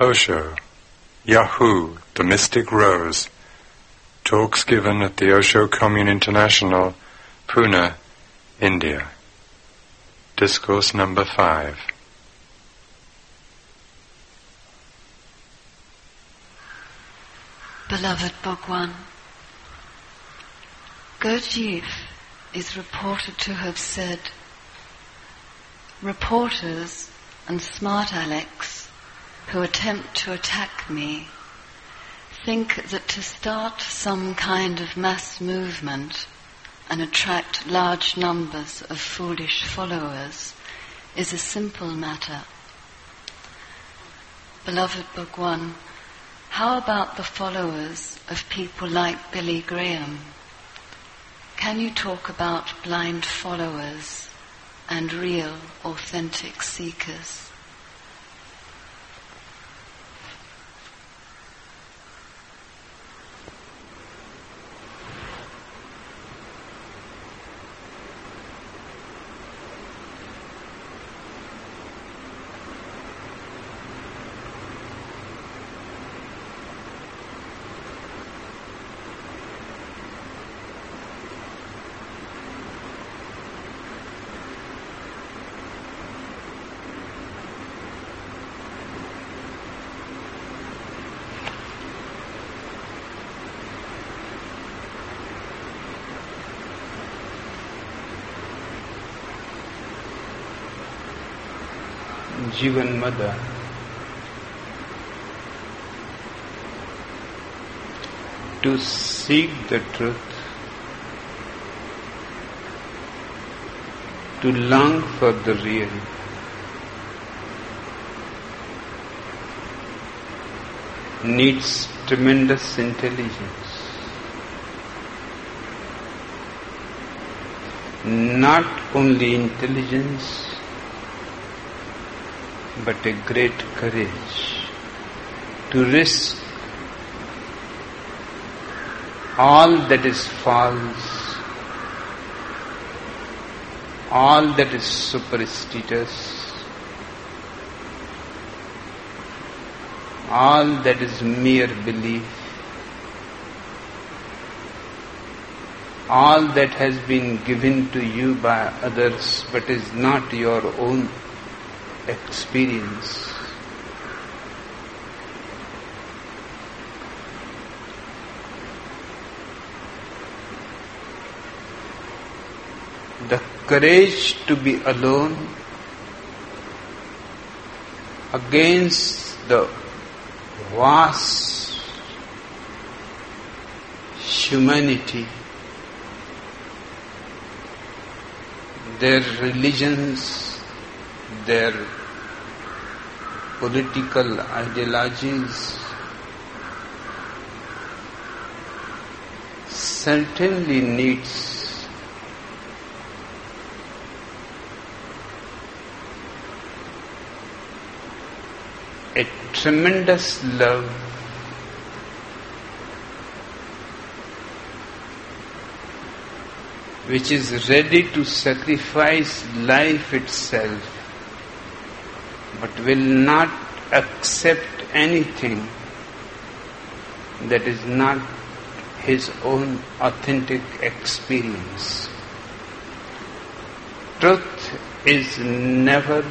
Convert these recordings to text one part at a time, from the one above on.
Osho, Yaa-Hoo, the Mystic Rose. Talks given at the Osho Commune International, Pune, India. Discourse number five. Beloved Bhagwan, Gurdjieff is reported to have said, reporters and smart Alex who attempt to attack me think that to start some kind of mass movement and attract large numbers of foolish followers is a simple matter. Beloved Bhagwan, how about the followers of people like Billy Graham? Can you talk about blind followers and real, authentic seekers? Jivan Mother. To seek the truth, to long for the real. needs tremendous intelligence. Not only intelligence, but a great courage to risk all that is false, all that is superstitious, all that is mere belief, all that has been given to you by others but is not your own experience. The courage to be alone against the vast humanity, their religions, their political ideologies certainly needs a tremendous love which is ready to sacrifice life itself but will not accept anything that is not his own authentic experience. Truth is never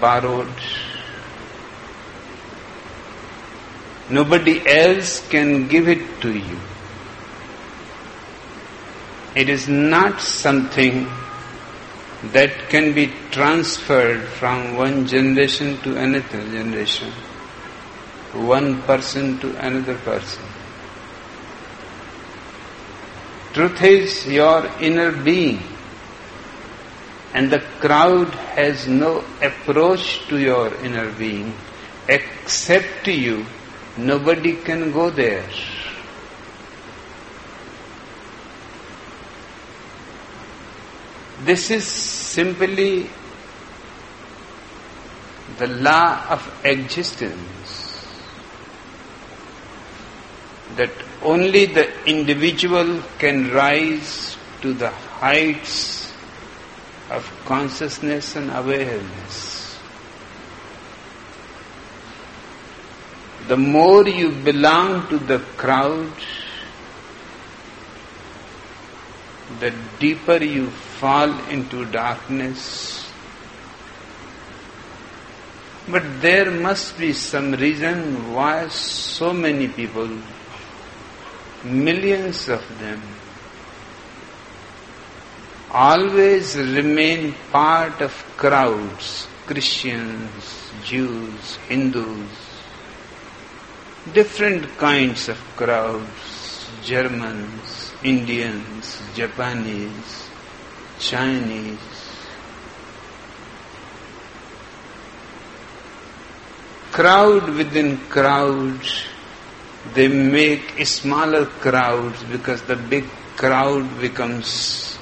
borrowed. Nobody else can give it to you. It is not something that can be transferred from one generation to another generation, one person to another person. Truth is your inner being, and the crowd has no approach to your inner being except you. Nobody can go there. This is simply the law of existence that only the individual can rise to the heights of consciousness and awareness. The more you belong to the crowd, the deeper you fall into darkness. But there must be some reason why so many people, millions of them, always remain part of crowds, Christians, Jews, Hindus, different kinds of crowds, Germans, Indians, Japanese, Chinese. Crowd within crowd, they make smaller crowds because the big crowd becomes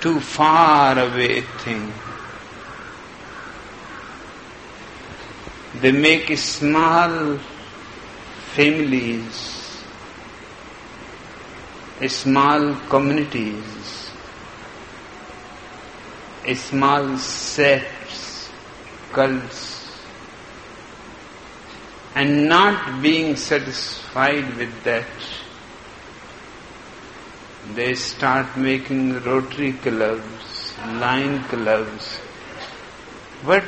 too far away thing. They make small families, small communities, small sects, cults, and not being satisfied with that they start making Rotary clubs, Lion clubs, but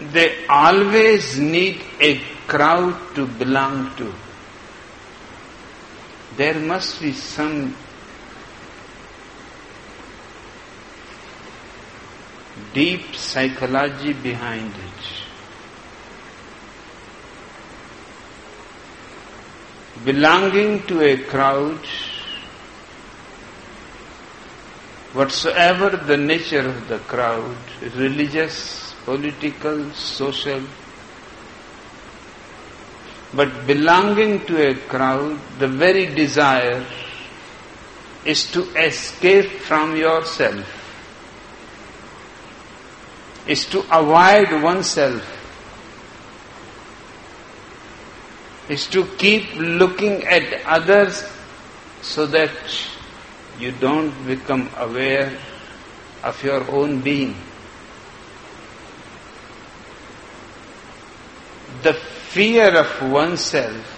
they always need a crowd to belong to. There must be some deep psychology behind it. belonging to a crowd, whatsoever the nature of the crowd, religious, political, social, but belonging to a crowd, the very desire is to escape from yourself, is to avoid oneself, is to keep looking at others so that you don't become aware of your own being. The fear of oneself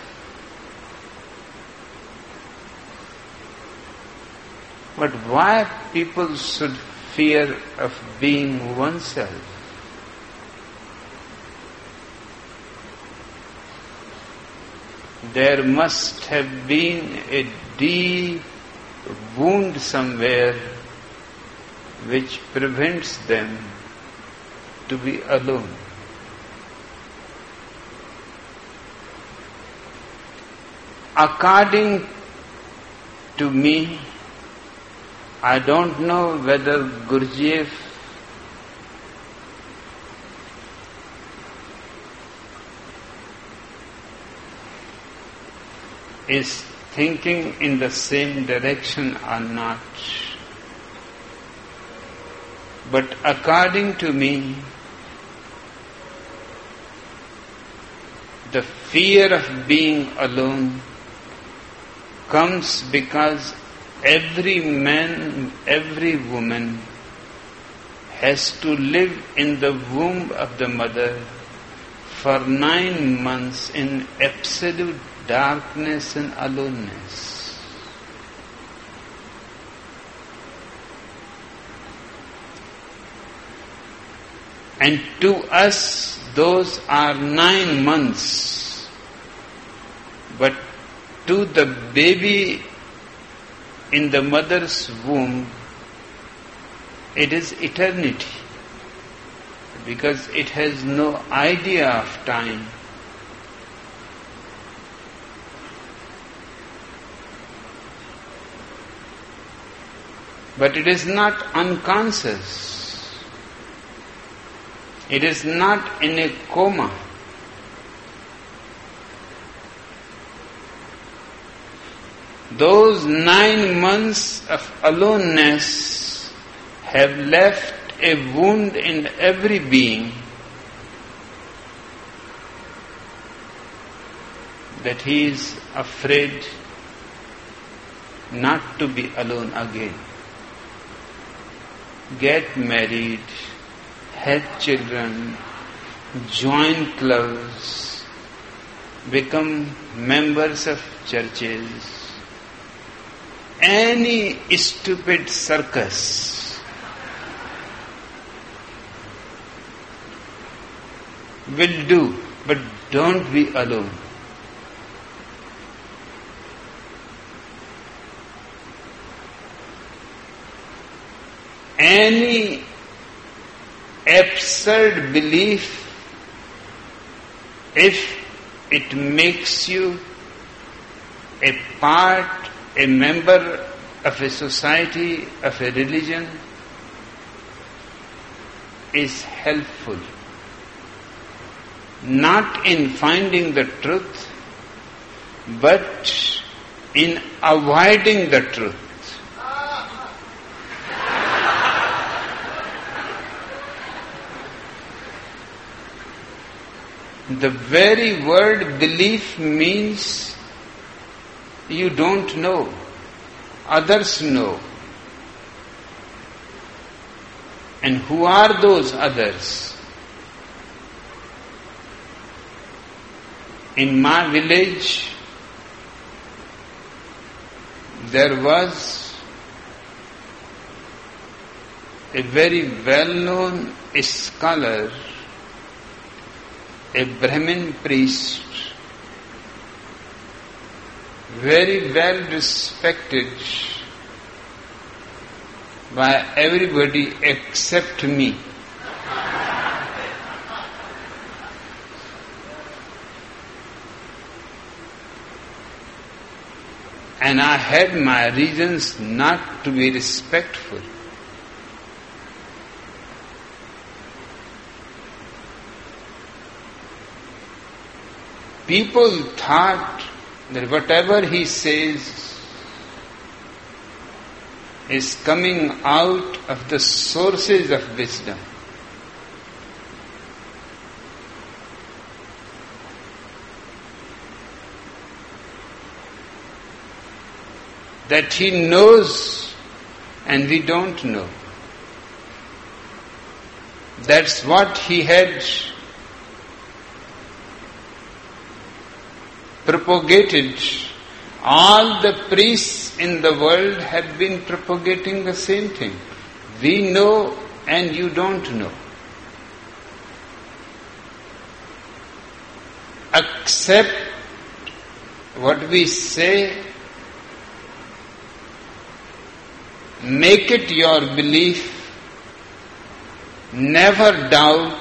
But why people should fear of being oneself? there must have been a deep wound somewhere which prevents them to be alone. According to me, I don't know whether Gurdjieff is thinking in the same direction or not. But according to me, the fear of being alone comes because every man, every woman has to live in the womb of the mother for nine months in absolute darkness and aloneness. And to us, those are nine months. But to the baby in the mother's womb, it is eternity. Because it has no idea of time. But it is not unconscious. It is not in a coma. Those nine months of aloneness have left a wound in every being that he is afraid not to be alone again. Get married, have children, join clubs, become members of churches, any stupid circus will do, but don't be alone. Any absurd belief, if it makes you a part, a member of a society, of a religion, is helpful. Not in finding the truth, but in avoiding the truth. The very word belief means you don't know, others know. And who are those others? In my village, there was a very well known scholar a Brahmin priest, very well respected by everybody except me. And I had my reasons not to be respectful. people thought that whatever he says is coming out of the sources of wisdom. That he knows and we don't know. That's what he had propagated, all the priests in the world have been propagating the same thing. We know and you don't know. Accept what we say, make it your belief, never doubt,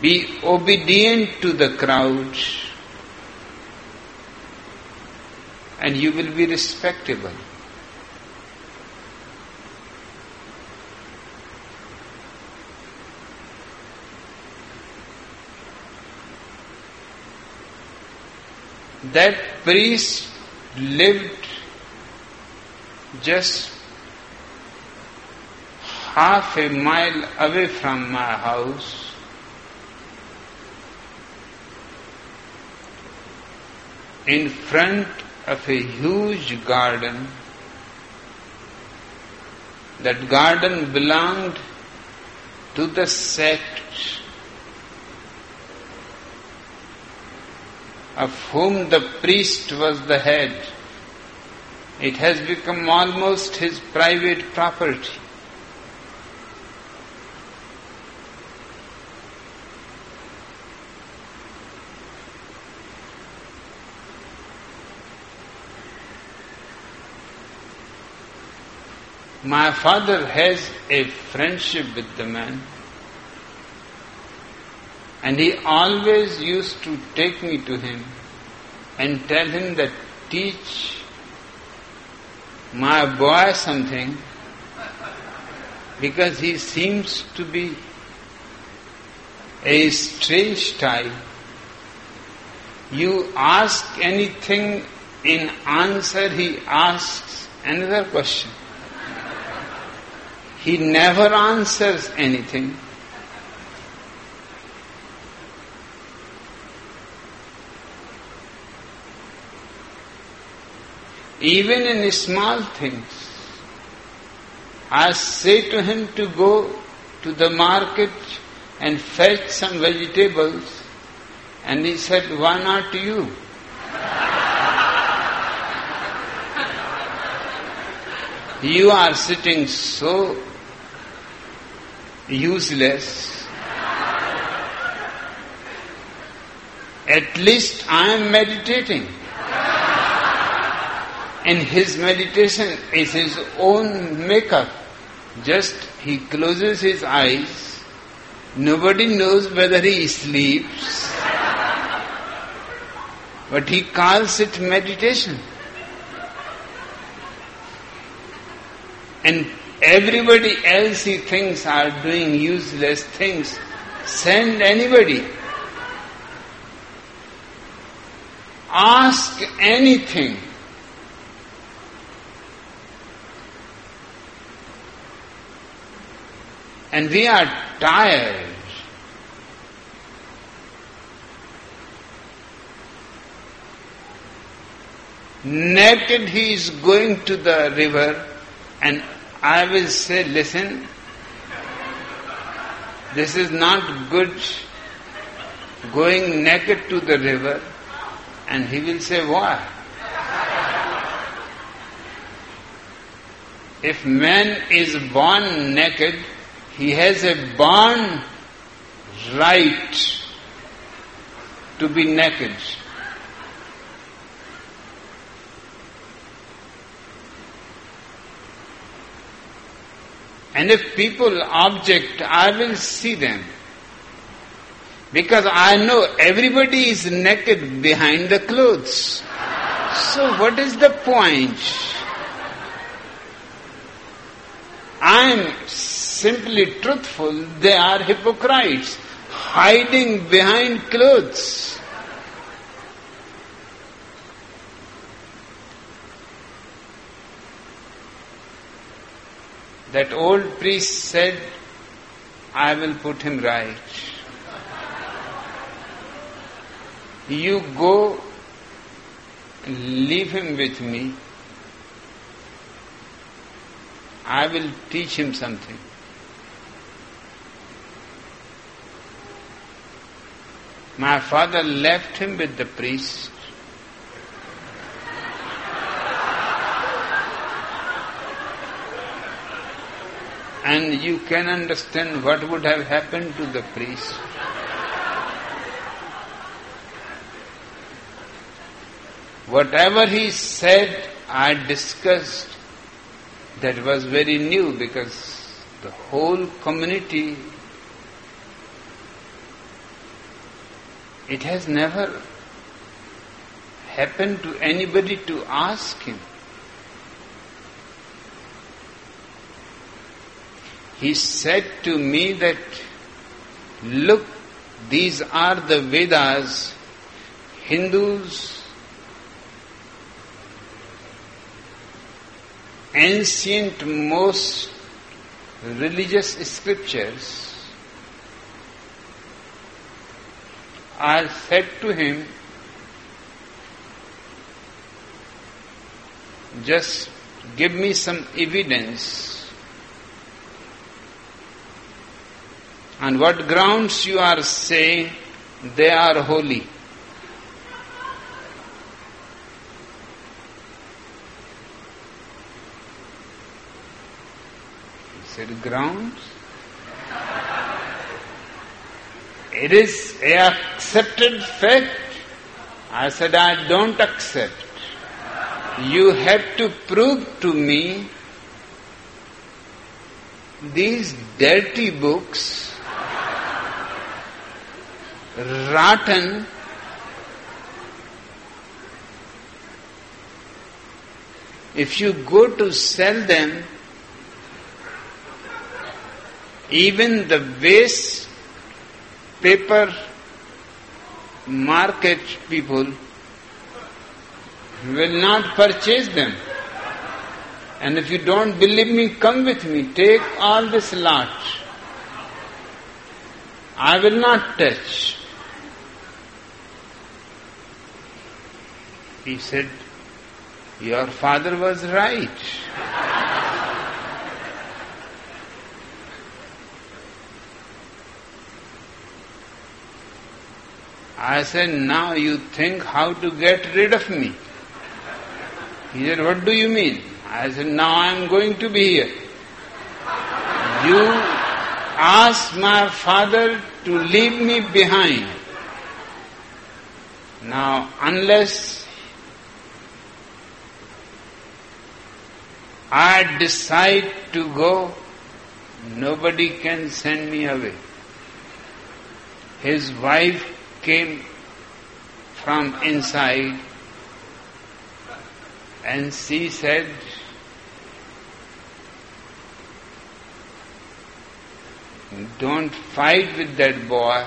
be obedient to the crowd and you will be respectable. That priest lived just half a mile away from my house. In front of a huge garden. That garden belonged to the sect of whom the priest was the head. It has become almost his private property. My father has a friendship with the man, and he always used to take me to him and tell him that teach my boy something because he seems to be a strange type. You ask anything, in answer he asks another question. He never answers anything. even in small things. I say to him to go to the market and fetch some vegetables, and he said, Why not you? you are sitting so useless. At least I am meditating. And his meditation is his own makeup. Just he closes his eyes. Nobody knows whether he sleeps. But he calls it meditation. And everybody else he thinks are doing useless things. Send anybody. Ask anything. And we are tired. Naked he is going to the river and I will say, listen, this is not good going naked to the river. And he will say, why? If man is born naked, he has a born right to be naked. And if people object, I will see them. Because I know everybody is naked behind the clothes. So what is the point? I am simply truthful, they are hypocrites, hiding behind clothes. That old priest said, I will put him right. You go, leave him with me. I will teach him something. My father left him with the priest. And you can understand what would have happened to the priest. Whatever he said, I discussed, that was very new because the whole community, it has never happened to anybody to ask him. He said to me that, look, these are the Vedas, Hindus, ancient, most religious scriptures. I said to him, just give me some evidence On what grounds you are saying they are holy? Said, grounds? It is accepted fact. I said, I don't accept. You have to prove to me these dirty books rotten if you go to sell them even the waste paper market people will not purchase them. And if you don't believe me, come with me. Take all this lot. I will not touch. He said, Your father was right. I said, now you think how to get rid of me. He said, what do you mean? I said, now I am going to be here. You asked my father to leave me behind. Now, unless I decide to go, nobody can send me away. His wife came from inside and she said, Don't fight with that boy.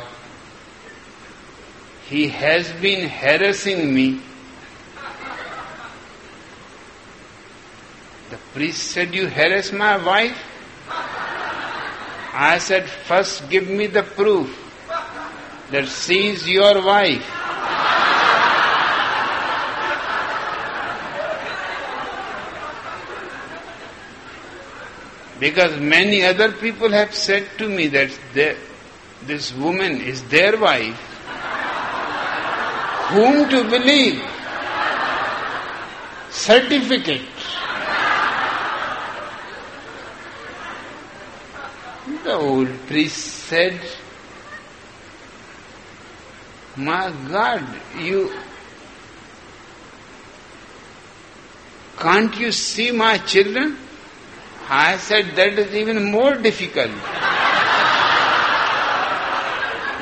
He has been harassing me. The priest said, You harass my wife? I said, First give me the proof that she is your wife. Because many other people have said to me that this woman is their wife. Whom to believe? Certificate. The old priest said, My God, you can't you see my children? I said that is even more difficult.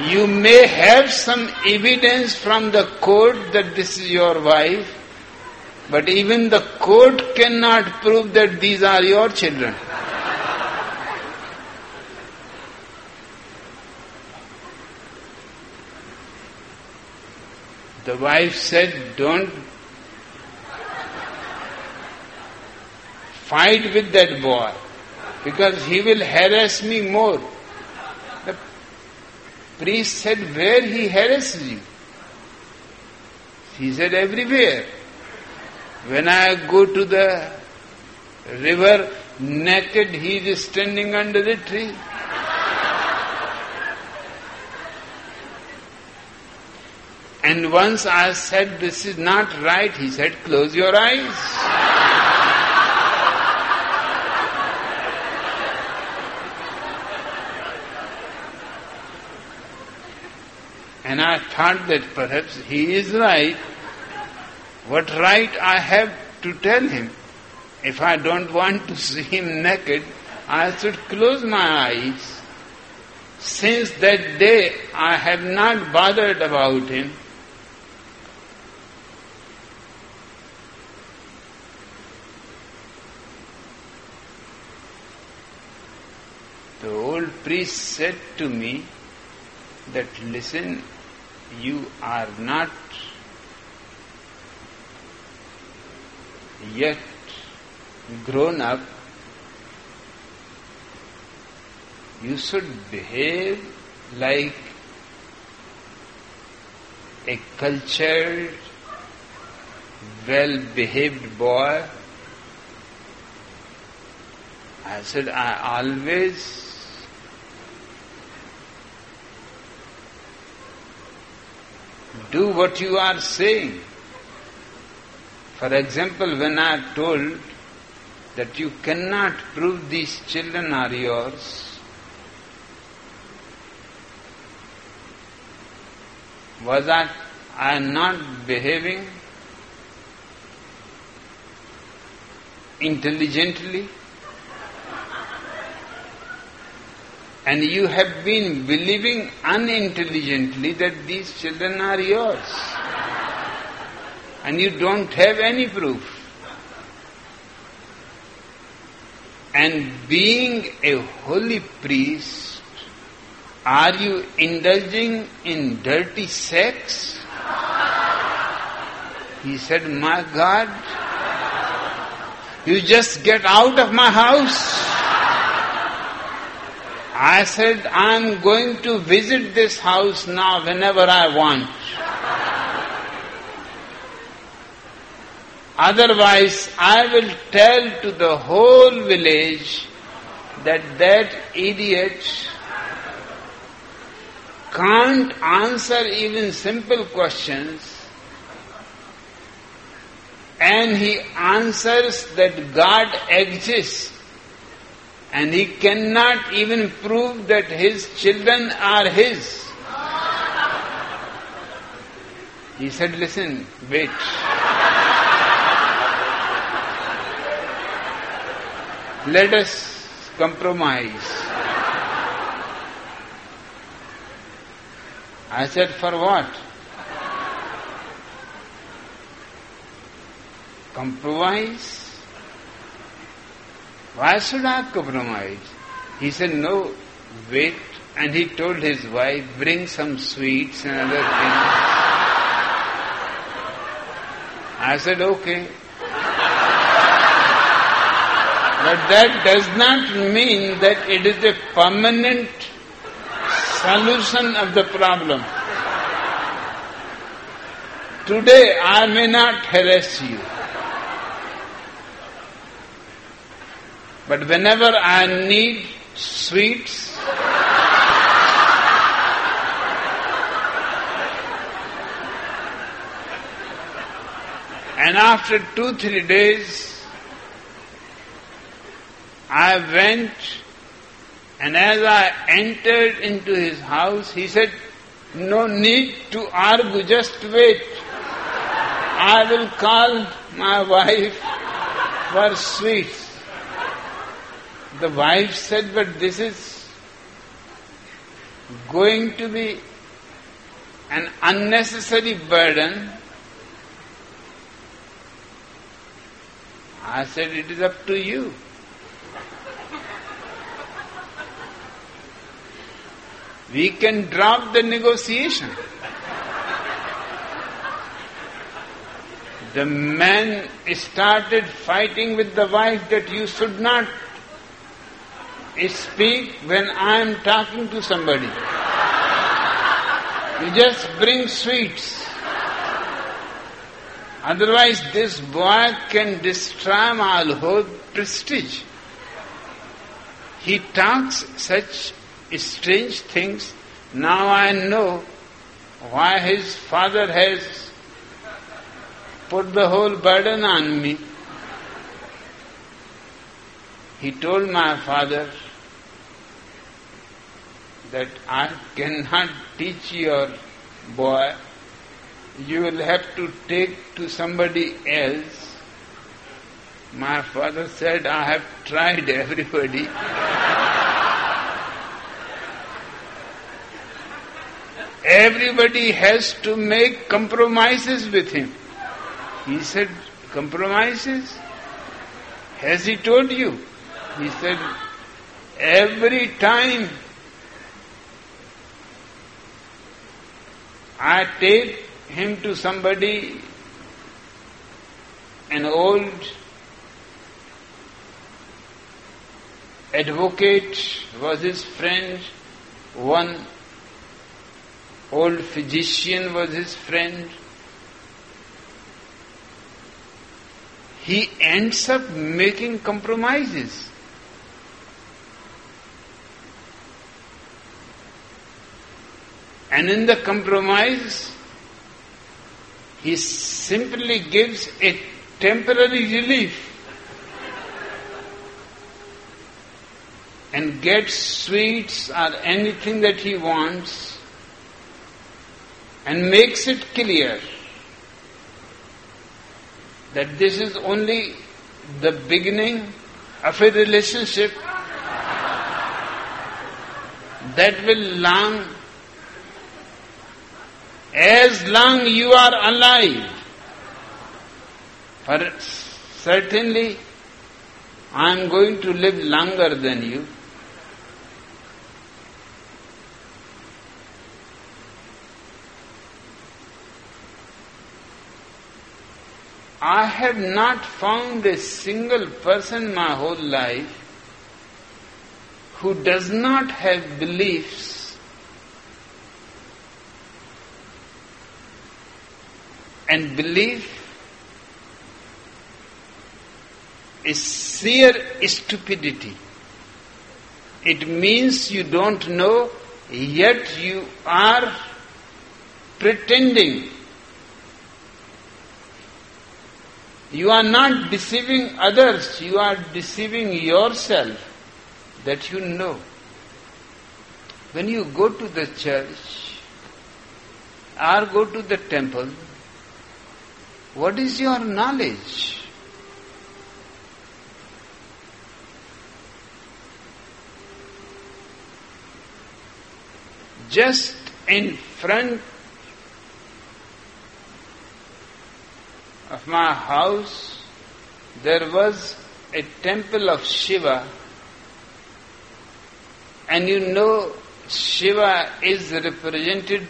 You may have some evidence from the court that this is your wife, but even the court cannot prove that these are your children. The wife said, Don't fight with that boy because he will harass me more. The priest said, Where he harasses you? He said, Everywhere. When I go to the river naked, he is standing under the tree. And once I said, This is not right, he said, Close your eyes. And I thought that perhaps he is right. What right I have to tell him? If I don't want to see him naked, I should close my eyes. Since that day, I have not bothered about him. The old priest said to me that listen, you are not yet grown up, you should behave like a cultured, well behaved boy. I said, I always do what you are saying. For example, when I told that you cannot prove these children are yours, was that I not behaving intelligently? And you have been believing unintelligently that these children are yours. And you don't have any proof. And being a holy priest, are you indulging in dirty sex? He said, My God, you just get out of my house. I said, I'm going to visit this house now whenever I want. Otherwise, I will tell to the whole village that that idiot can't answer even simple questions and he answers that God exists and he cannot even prove that his children are his. He said, Listen, wait. Let us compromise. I said, For what? Compromise? Why should I compromise? He said, No, wait. And he told his wife, Bring some sweets and other things. I said, okay. But that does not mean that it is a permanent solution of the problem. Today I may not harass you. But whenever I need sweets, And after two, three days, I went and as I entered into his house, he said, No need to argue, just wait. I will call my wife for sweets. The wife said, But this is going to be an unnecessary burden. I said, It is up to you. We can drop the negotiation. The man started fighting with the wife that you should not speak when I am talking to somebody. You just bring sweets. Otherwise, this boy can destroy my whole prestige. He talks such strange things. Now I know why his father has put the whole burden on me. He told my father that I cannot teach your boy you will have to take to somebody else. My father said, I have tried everybody. everybody has to make compromises with him. He said, Compromises? Has he told you? He said, Every time I take him to somebody, an old advocate was his friend, one old physician was his friend. He ends up making compromises. And in the compromise, he simply gives a temporary relief and gets sweets or anything that he wants and makes it clear that this is only the beginning of a relationship that will long as long you are alive. For certainly I am going to live longer than you. I have not found a single person my whole life who does not have beliefs and belief is sheer stupidity. It means you don't know, yet you are pretending. You are not deceiving others, you are deceiving yourself that you know. When you go to the church or go to the temple, what is your knowledge? Just in front of my house, there was a temple of Shiva, and you know Shiva is represented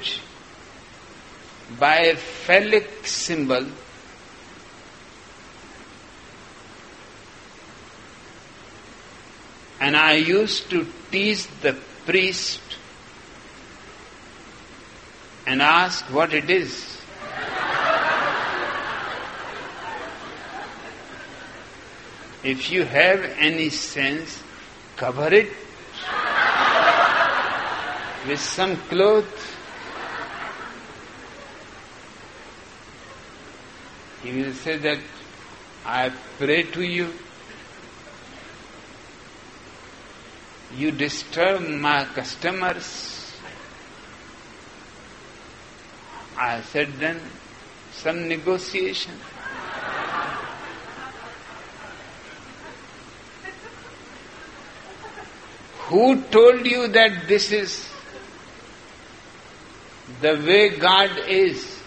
by a phallic symbol. And I used to tease the priest and ask what it is. If you have any sense, cover it with some cloth. He will say that I pray to you. You disturb my customers. I said then some negotiation. Who told you that this is the way God is?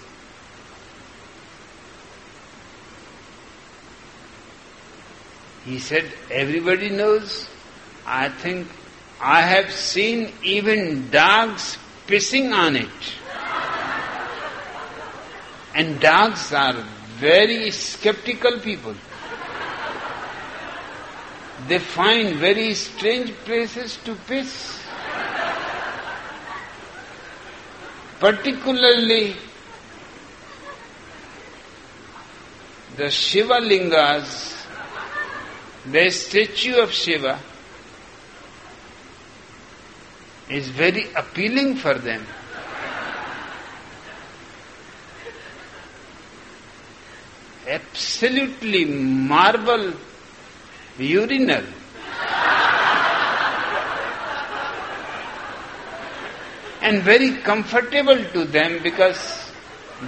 He said, Everybody knows. I think I have seen even dogs pissing on it. And dogs are very skeptical people. They find very strange places to piss. Particularly the Shiva Lingas, the statue of Shiva, is very appealing for them. Absolutely marble urinal. and very comfortable to them because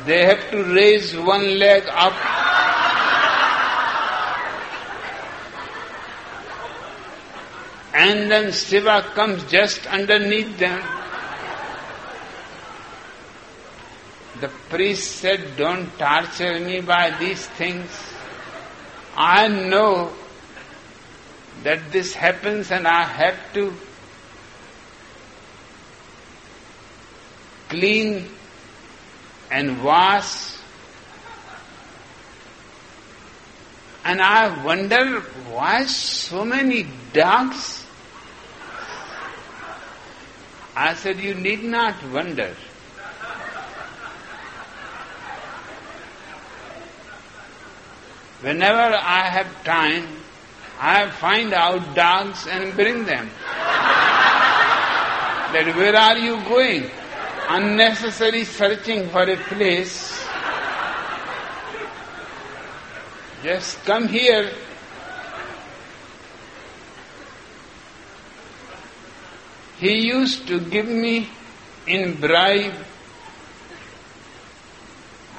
they have to raise one leg up and then Shiva comes just underneath them. The priest said, Don't torture me by these things. I know that this happens and I have to clean and wash. And I wonder why so many dogs. I said, You need not wonder. Whenever I have time, I find out dogs and bring them. that where are you going? Unnecessary searching for a place. Just come here. He used to give me in bribe.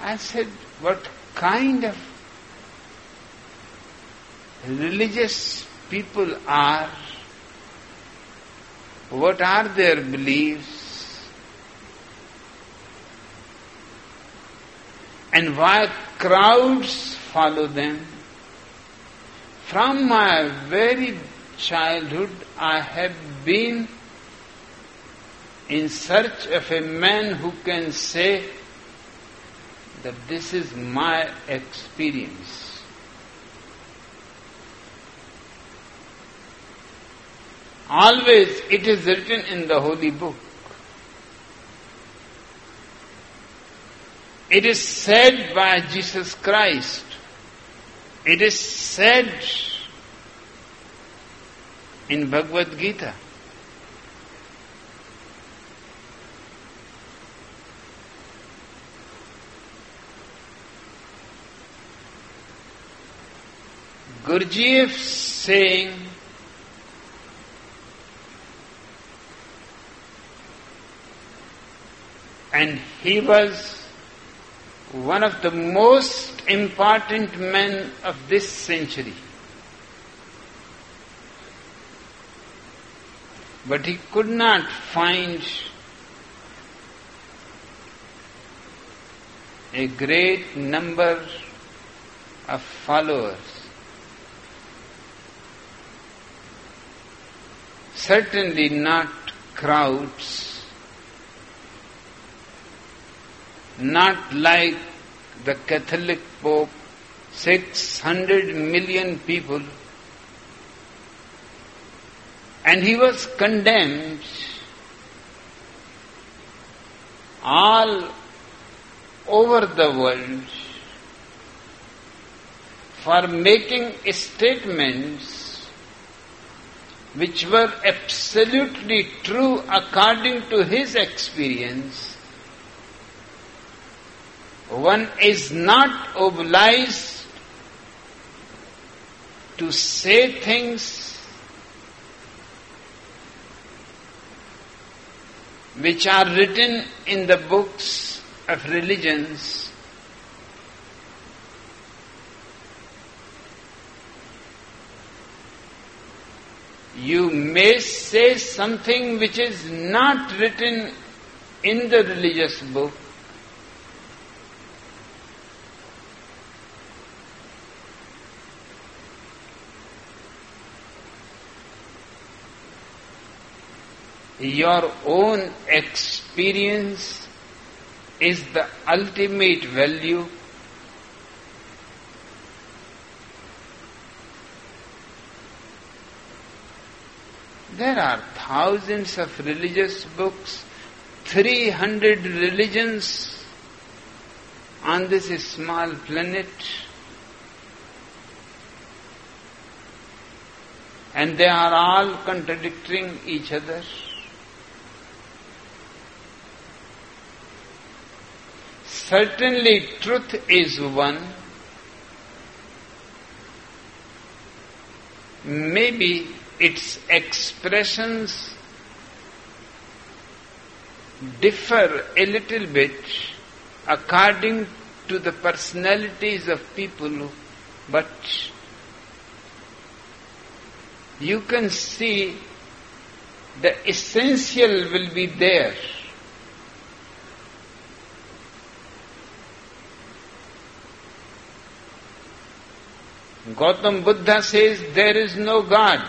I said, what kind of religious people are, what are their beliefs, and why crowds follow them. From my very childhood, I have been in search of a man who can say that this is my experience. Always it is written in the holy book. It is said by Jesus Christ. It is said in Bhagavad Gita. Gurdjieff saying and he was one of the most important men of this century. But he could not find a great number of followers. Certainly not crowds not like the Catholic Pope, 600 million people, and he was condemned. All over the world for making statements which were absolutely true according to his experience. One is not obliged to say things which are written in the books of religions you may say something which is not written in the religious book your own experience is the ultimate value. There are thousands of religious books, 300 religions on this small planet. And they are all contradicting each other. Certainly, truth is one. Maybe its expressions differ a little bit according to the personalities of people, but you can see the essential will be there. Gautam Buddha says there is no God.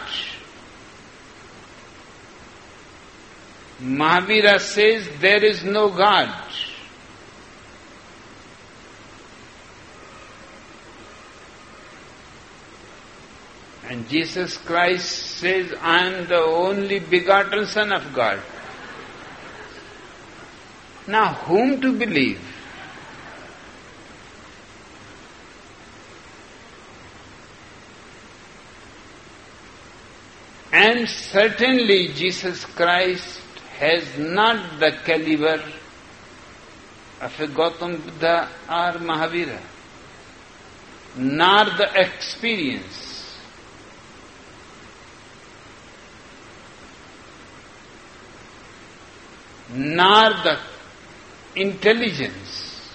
Mahavira says there is no God. And Jesus Christ says, I am the only begotten Son of God. Now, whom to believe? And certainly Jesus Christ has not the caliber of a Gautam Buddha or Mahavira, nor the experience. Nor the intelligence.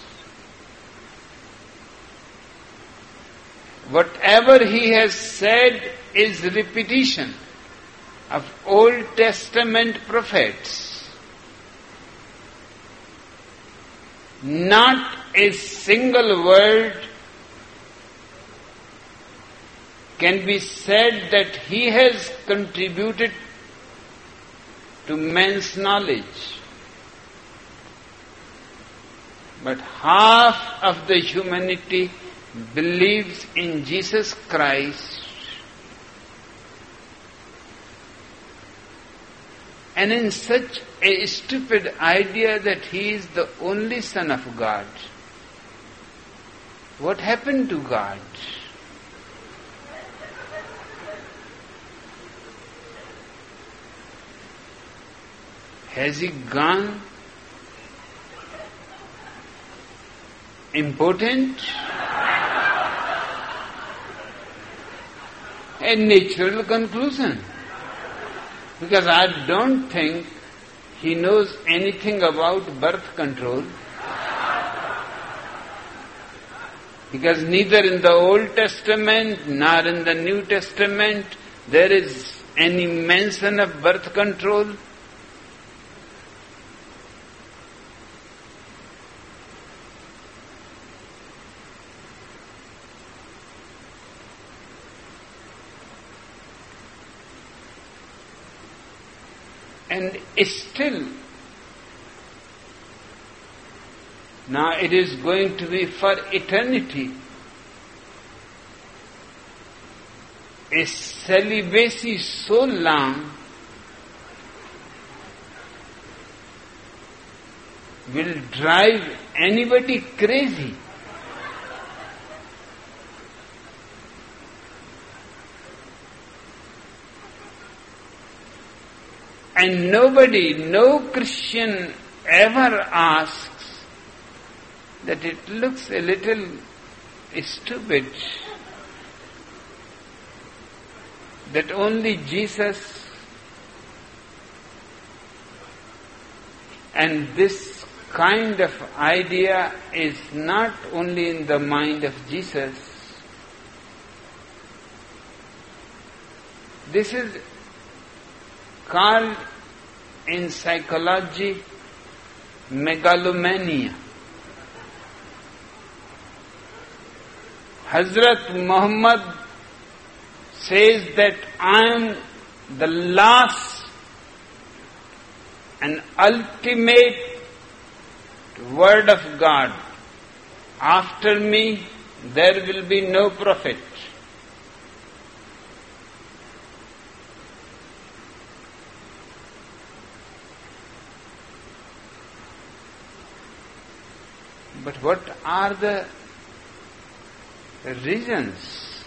Whatever he has said is repetition of Old Testament prophets. Not a single word can be said that he has contributed to man's knowledge. But half of the humanity believes in Jesus Christ and in such a stupid idea that he is the only Son of God. What happened to God? Has he gone important? A natural conclusion. Because I don't think he knows anything about birth control. Because neither in the Old Testament nor in the New Testament there is any mention of birth control. And still, now it is going to be for eternity. A celibacy so long will drive anybody crazy. And nobody, no Christian ever asks that it looks a little stupid that only Jesus and this kind of idea is not only in the mind of Jesus. This is called in psychology megalomania. Hazrat Muhammad says that I am the last and ultimate word of God. After me, there will be no prophet. But what are the reasons?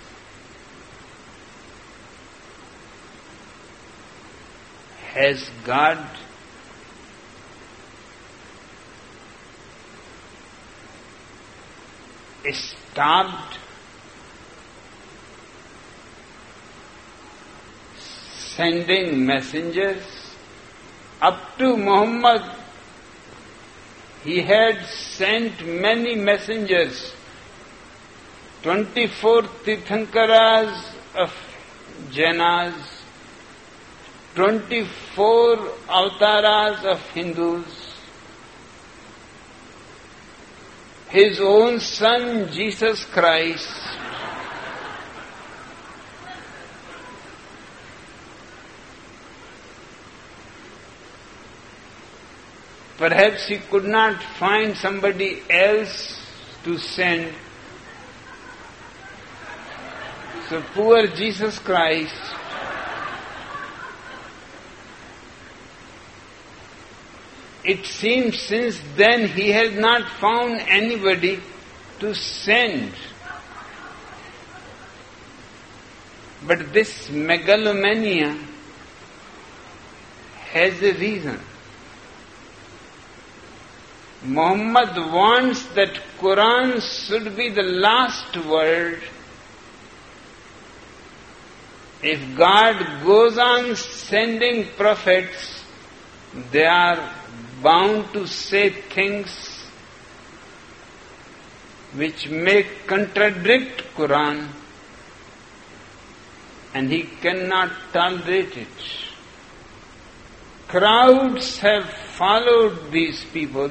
Has God stopped sending messengers up to Muhammad he had sent many messengers, 24 Tirthankaras of Jainas, 24 avtaras of Hindus, his own son Jesus Christ, Perhaps he could not find somebody else to send. So poor Jesus Christ it seems since then he has not found anybody to send. But this megalomania has a reason. Muhammad wants that Quran should be the last word. If God goes on sending prophets, they are bound to say things which may contradict Quran and he cannot tolerate it. Crowds have followed these people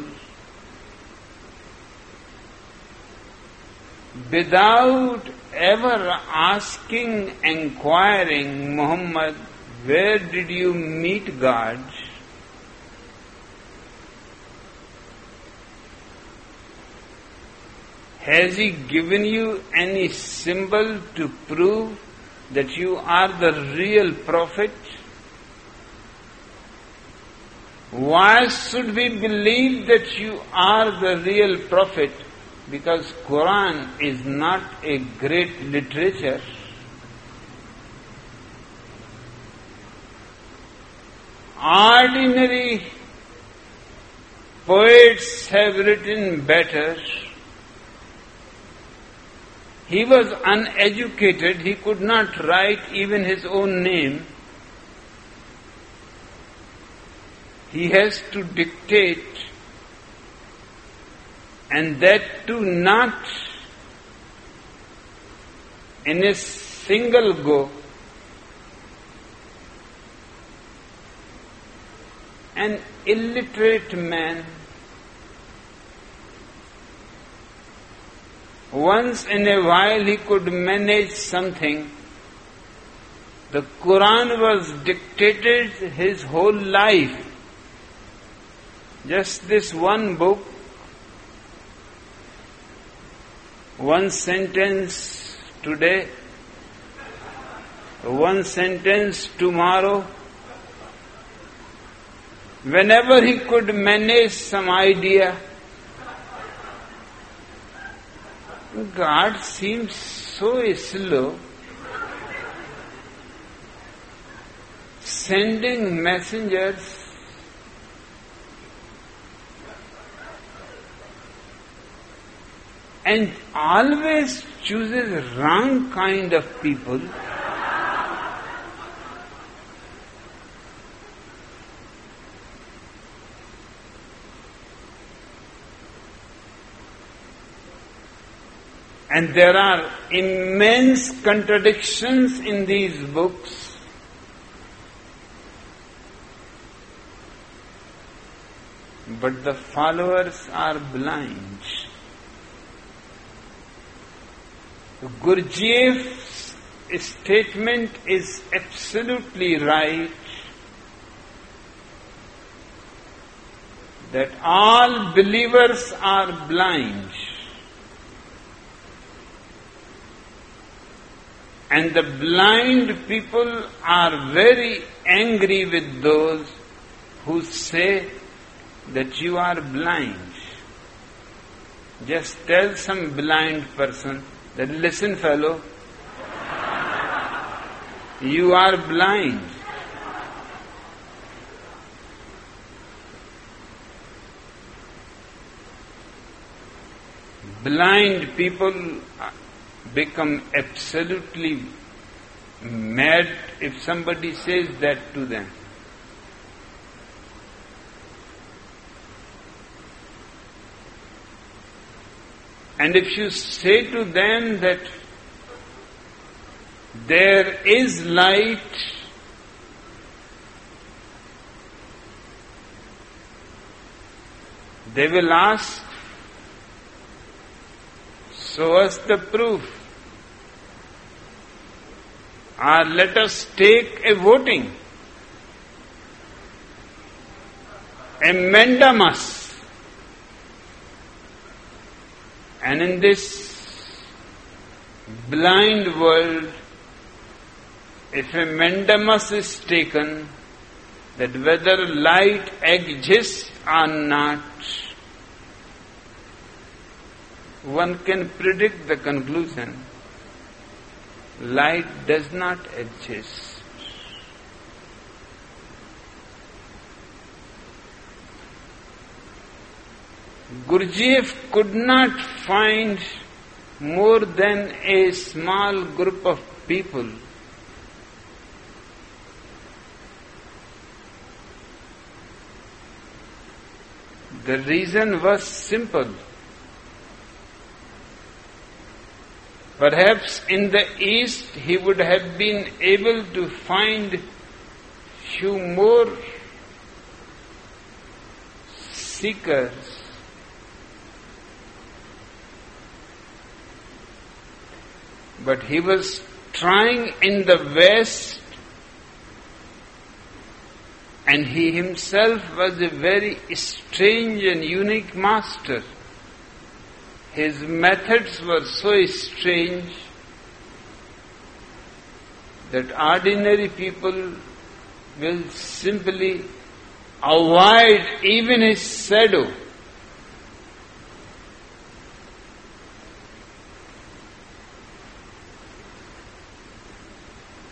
without ever asking, inquiring, Muhammad, where did you meet God? Has He given you any symbol to prove that you are the real prophet? Why should we believe that you are the real prophet? Because Quran is not a great literature. Ordinary poets have written better. He was uneducated, he could not write even his own name. He has to dictate, and that too not in a single go. An illiterate man once in a while he could manage something. The Quran was dictated his whole life. Just this one book, one sentence today, one sentence tomorrow. Whenever he could manage some idea, God seems so slow, sending messengers and always chooses wrong kind of people. And there are immense contradictions in these books. But the followers are blind. Gurdjieff's statement is absolutely right that all believers are blind. And the blind people are very angry with those who say that you are blind. Just tell some blind person that listen, fellow, you are blind. Blind people become absolutely mad if somebody says that to them. And if you say to them that there is light, they will ask, show us the proof. Or let us take a voting. A mandamus. And in this blind world, if a mandamus is taken, that whether light exists or not, one can predict the conclusion. Light does not exist. Gurdjieff could not find more than a small group of people The reason was simple. Perhaps in the East he would have been able to find few more seekers but he was trying in the West and he himself was a very strange and unique master. His methods were so strange that ordinary people will simply avoid even his shadow.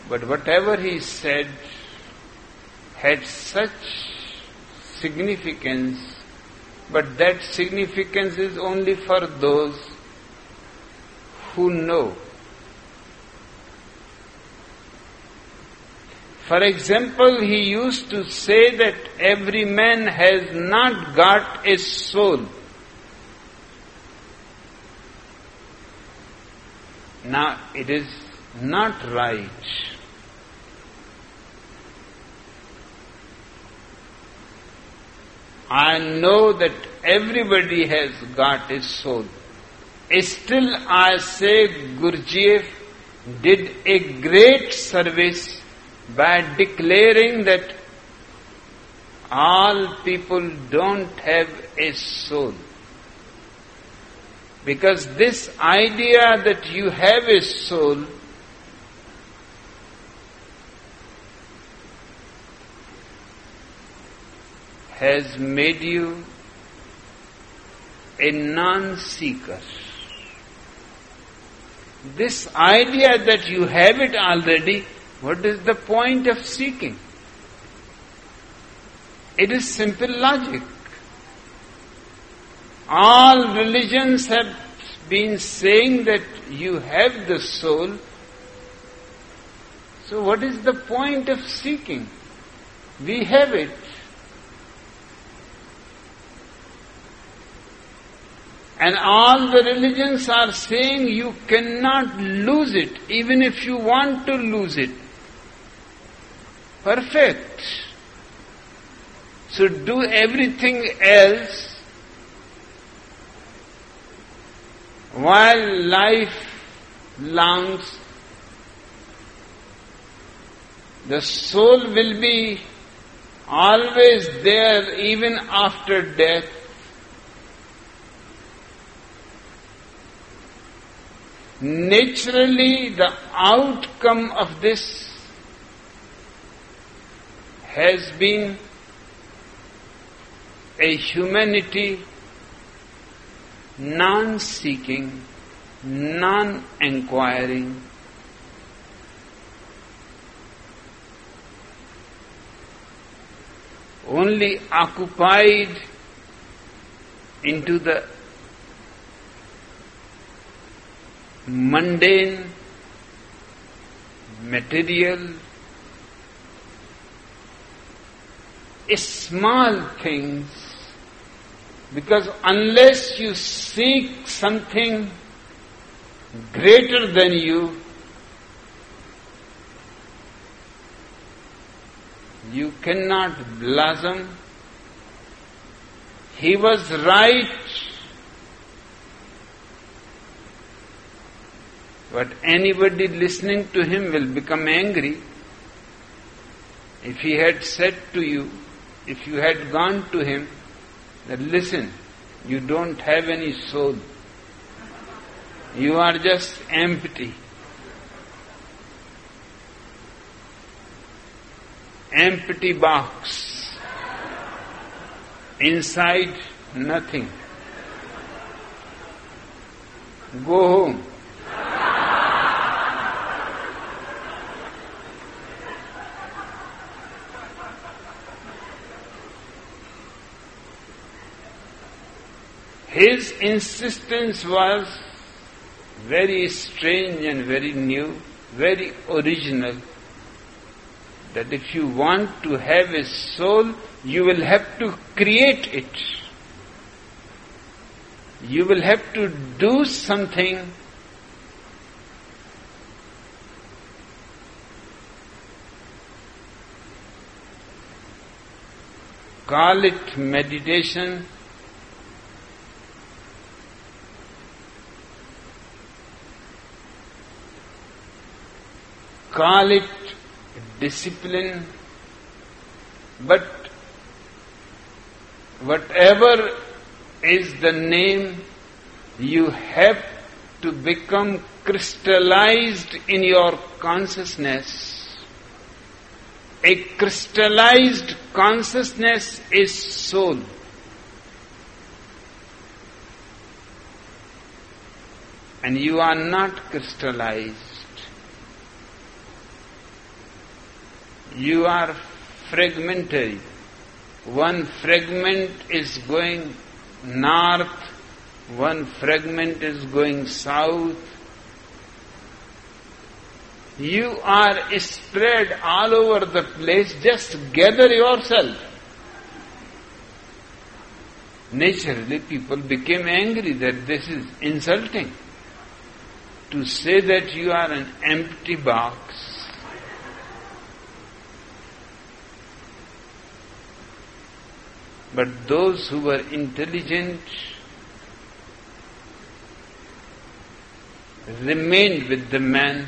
But whatever he said had such significance but that significance is only for those who know. For example, he used to say that every man has not got a soul. Now, it is not right. I know that everybody has got a soul. Still, I say Gurdjieff did a great service by declaring that all people don't have a soul. Because this idea that you have a soul has made you a non-seeker. This idea that you have it already, what is the point of seeking? It is simple logic. All religions have been saying that you have the soul. So what is the point of seeking? We have it. And all the religions are saying you cannot lose it, even if you want to lose it. Perfect. So do everything else while life longs. The soul will be always there even after death. Naturally, the outcome of this has been a humanity non seeking, non enquiring, only occupied into the mundane, material, small things, because unless you seek something greater than you, you cannot blossom. He was right But anybody listening to him will become angry. If he had said to you, if you had gone to him, that listen, you don't have any soul. You are just empty. Empty box. Inside, nothing. Go home. His insistence was very strange and very new, very original. That if you want to have a soul, you will have to create it. You will have to do something call it meditation, call it discipline, but whatever is the name, you have to become crystallized in your consciousness. A crystallized consciousness is soul. And you are not crystallized. You are fragmentary. One fragment is going north, one fragment is going south. You are spread all over the place, just gather yourself. Naturally, people became angry that this is insulting. To say that you are an empty box But those who were intelligent remained with the man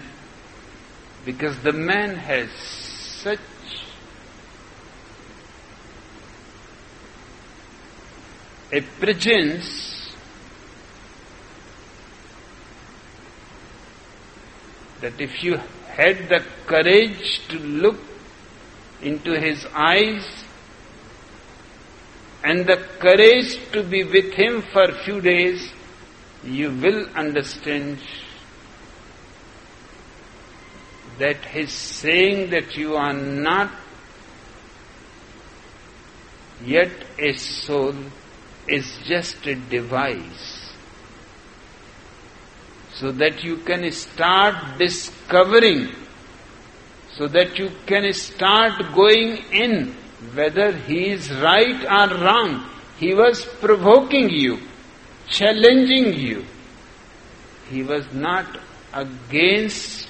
because the man has such a presence that if you had the courage to look into his eyes and the courage to be with him for a few days, you will understand that his saying that you are not yet a soul is just a device. So that you can start discovering, so that you can start going in whether he is right or wrong. He was provoking you, challenging you. He was not against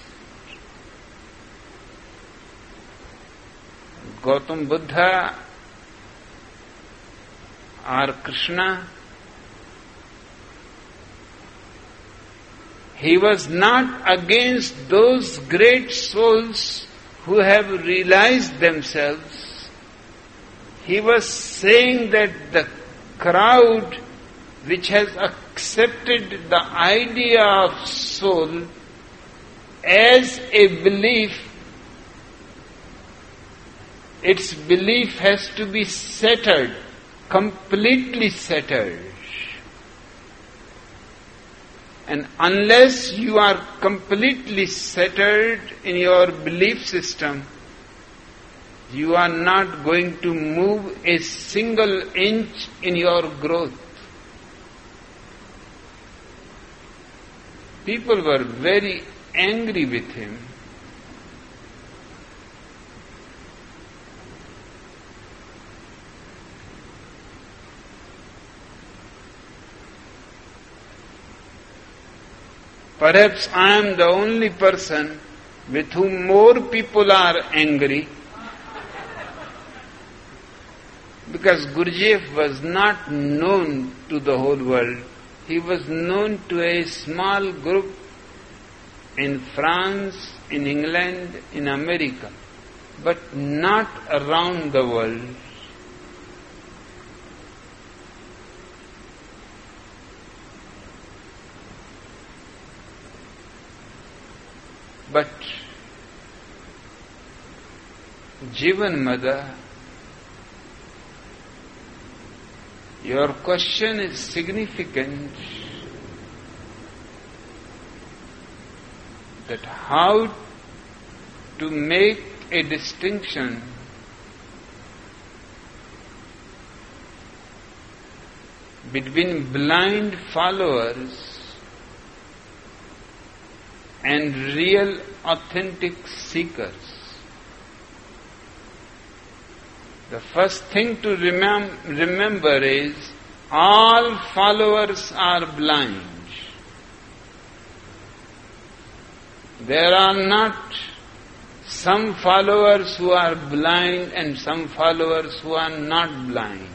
Gautam Buddha or Krishna. He was not against those great souls who have realized themselves he was saying that the crowd which has accepted the idea of soul as a belief, its belief has to be settled, completely settled. And unless you are completely settled in your belief system, you are not going to move a single inch in your growth. People were very angry with him. Perhaps I am the only person with whom more people are angry because Gurdjieff was not known to the whole world. He was known to a small group in France, in England, in America, but not around the world. But Jivan Mother Your question is significant that how to make a distinction between blind followers and real authentic seekers. The first thing to remem- remember is all followers are blind. There are not some followers who are blind and some followers who are not blind.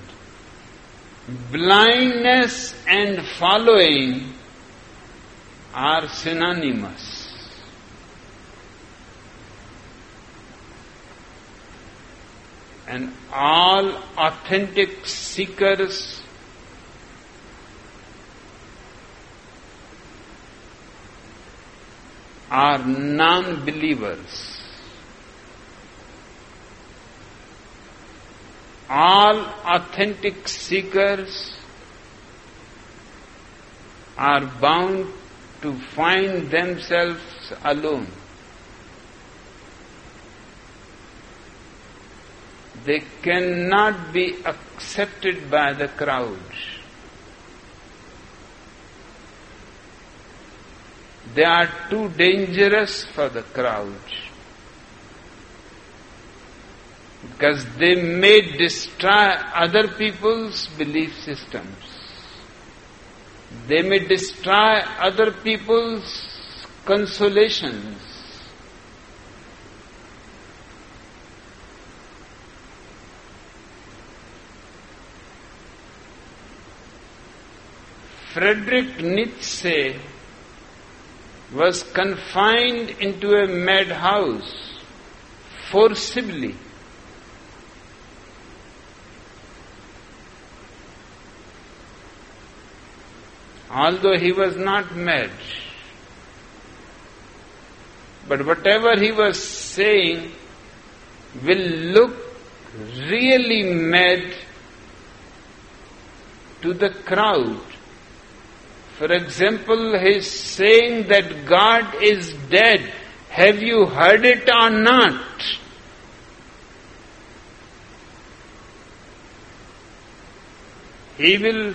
Blindness and following are synonymous. And all authentic seekers are non believers. All authentic seekers are bound to find themselves alone. They cannot be accepted by the crowd. They are too dangerous for the crowd. Because they may destroy other people's belief systems. They may destroy other people's consolations. Friedrich Nietzsche was confined into a madhouse forcibly. Although he was not mad, but whatever he was saying will look really mad to the crowd. For example, he's saying that God is dead. Have you heard it or not? He will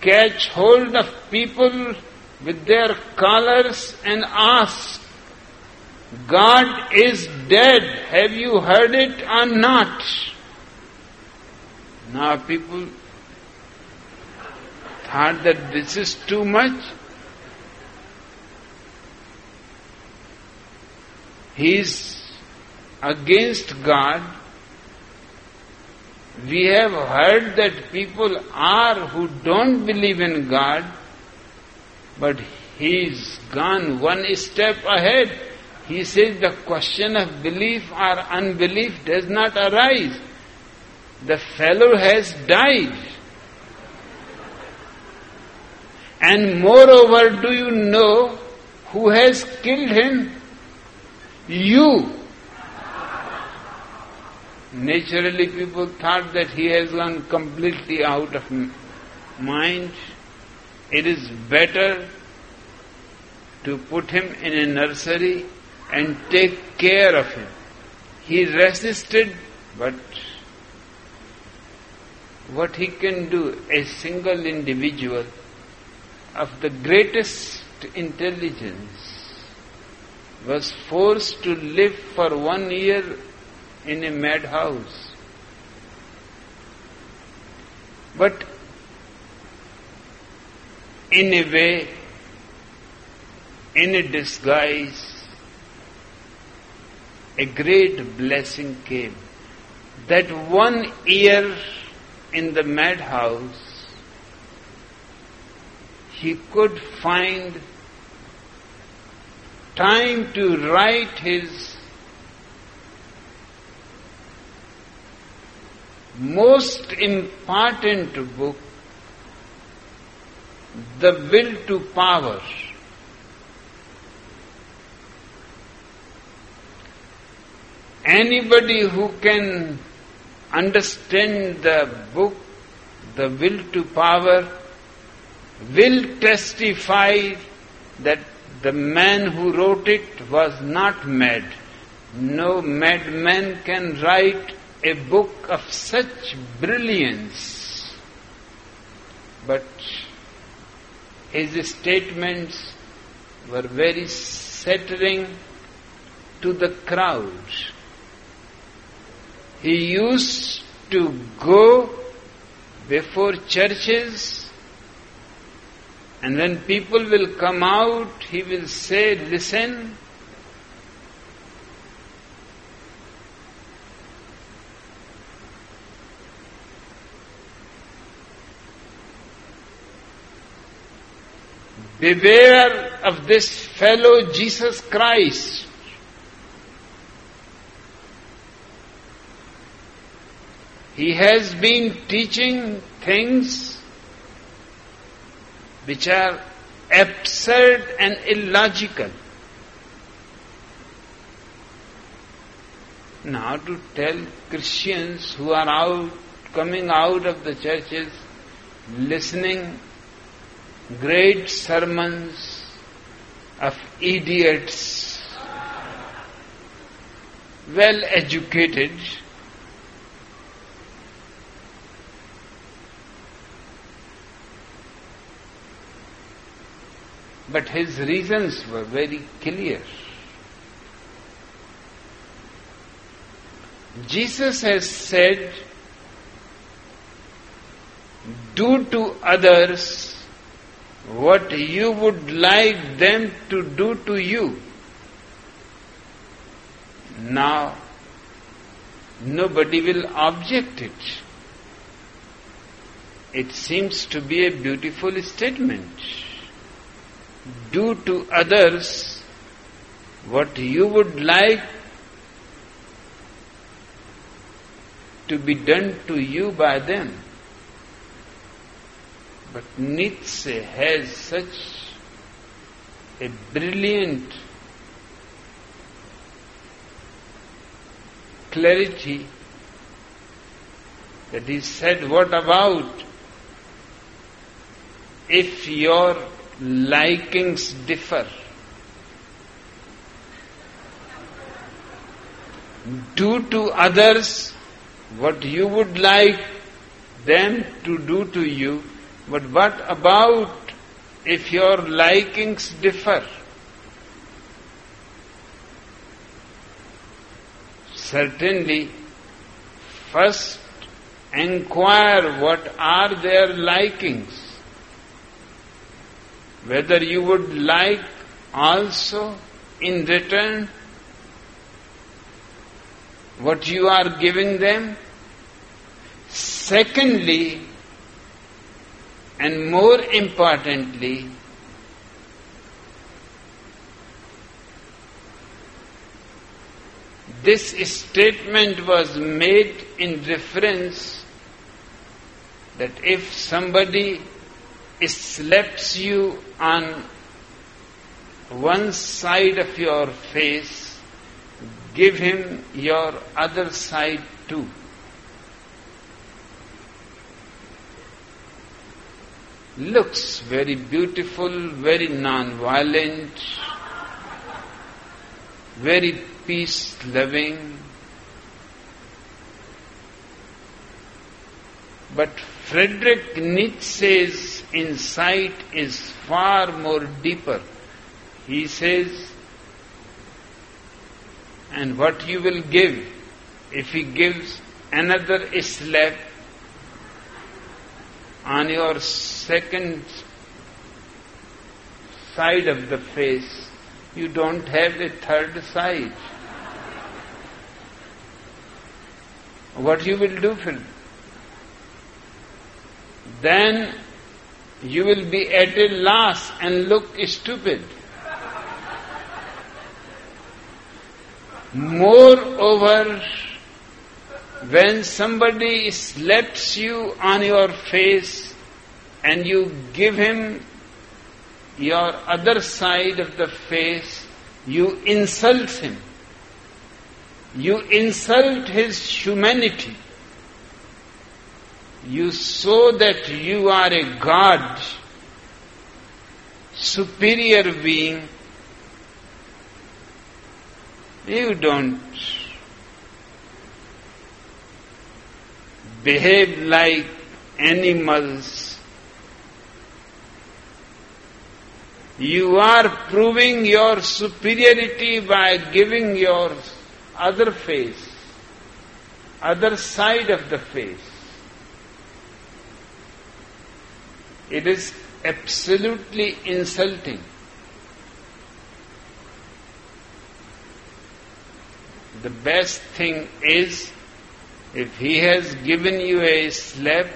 catch hold of people with their collars and ask, God is dead. Have you heard it or not? Now people thought that this is too much. He is against God. We have heard that people are who don't believe in God, but he's gone one step ahead. He says the question of belief or unbelief does not arise. The fellow has died. And moreover, do you know who has killed him? You. Naturally, people thought that he has gone completely out of mind. It is better to put him in a nursery and take care of him. He resisted, but what he can do, a single individual of the greatest intelligence was forced to live for one year in a madhouse. But in a way, in a disguise, a great blessing came. That one year in the madhouse he could find time to write his most important book, The Will to Power. Anybody who can understand the book, The Will to Power, will testify that the man who wrote it was not mad. No madman can write a book of such brilliance. But his statements were very settling to the crowd. He used to go before churches and when people will come out, he will say, Listen, Beware of this fellow Jesus Christ. He has been teaching things which are absurd and illogical. Now to tell Christians who are out, coming out of the churches, listening great sermons of idiots, well educated, but his reasons were very clear. Jesus has said, do to others what you would like them to do to you. Now, nobody will object it. It seems to be a beautiful statement. Do to others what you would like to be done to you by them. But Nietzsche has such a brilliant clarity that he said, What about if your likings differ? Do to others what you would like them to do to you, but what about if your likings differ? Certainly, first inquire what are their likings. Whether you would like also in return what you are giving them. Secondly, and more importantly, this statement was made in reference that if somebody slaps you on one side of your face, give him your other side too. Looks very beautiful, very non-violent, very peace-loving. But Friedrich Nietzsche's insight is far more deeper. He says, and what you will give if he gives another slap on your second side of the face, you don't have a third side. What you will do, Phil? Then you will be at a loss and look stupid. Moreover, when somebody slaps you on your face and you give him your other side of the face, you insult him. You insult his humanity. You show that you are a God, superior being, you don't behave like animals. You are proving your superiority by giving your other face, other side of the face. It is absolutely insulting. the best thing is if he has given you a slap,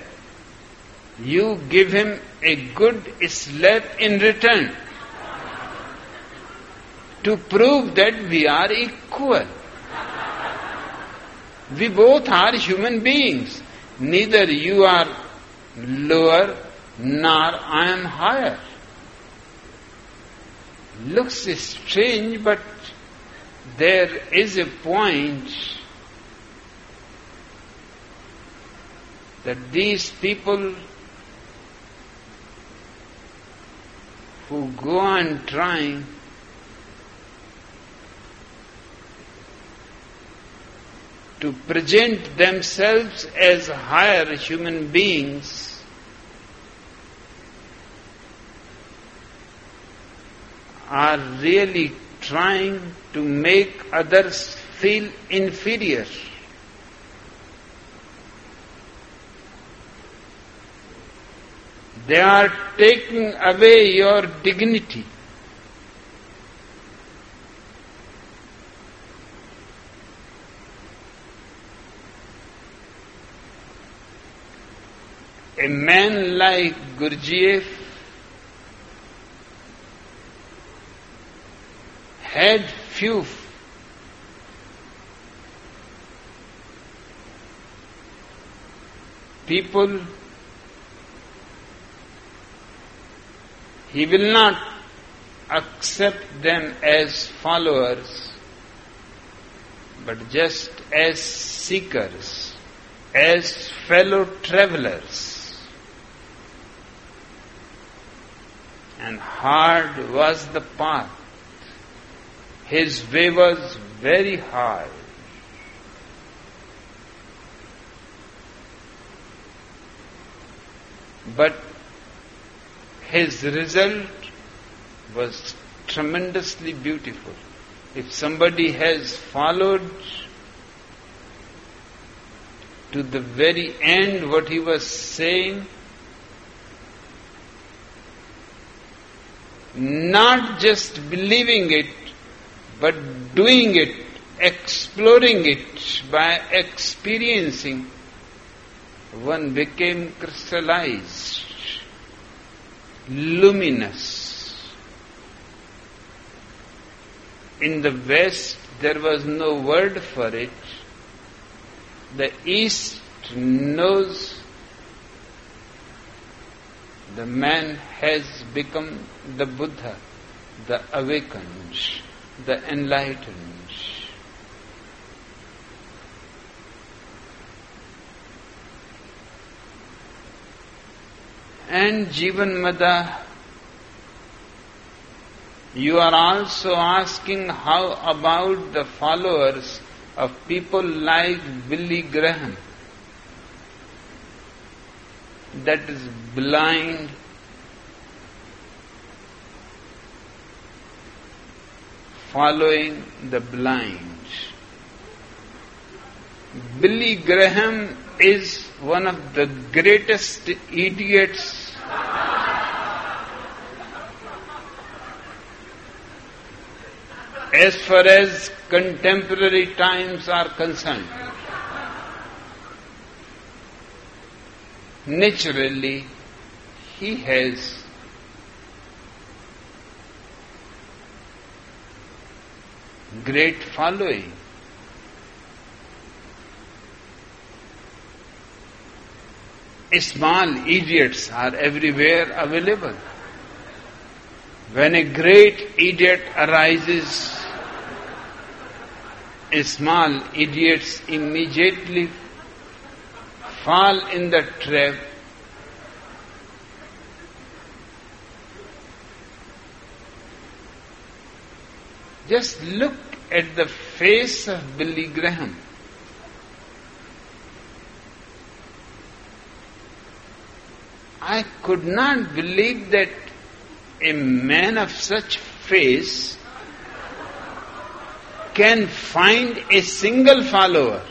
you give him a good slap in return to prove that we are equal. We both are human beings. Neither you are lower nor I am higher. Looks strange, but there is a point that these people who go on trying to present themselves as higher human beings are really trying to make others feel inferior. They are taking away your dignity. A man like Gurdjieff had few people he will not accept them as followers but just as seekers as fellow travelers and hard was the path. His way was very high. But his result was tremendously beautiful. If somebody has followed to the very end what he was saying, not just believing it, but doing it, exploring it by experiencing, one became crystallized, luminous. In the West, there was no word for it. The East knows the man has become the Buddha, the awakened, the enlightened. And Jivan Mada, you are also asking how about the followers of people like Billy Graham that is blind following the blind. Billy Graham is one of the greatest idiots as far as contemporary times are concerned. Naturally, he has great following. Small idiots are everywhere available. When a great idiot arises, small idiots immediately fall in the trap Just look at the face of Billy Graham. I could not believe that a man of such face can find a single follower.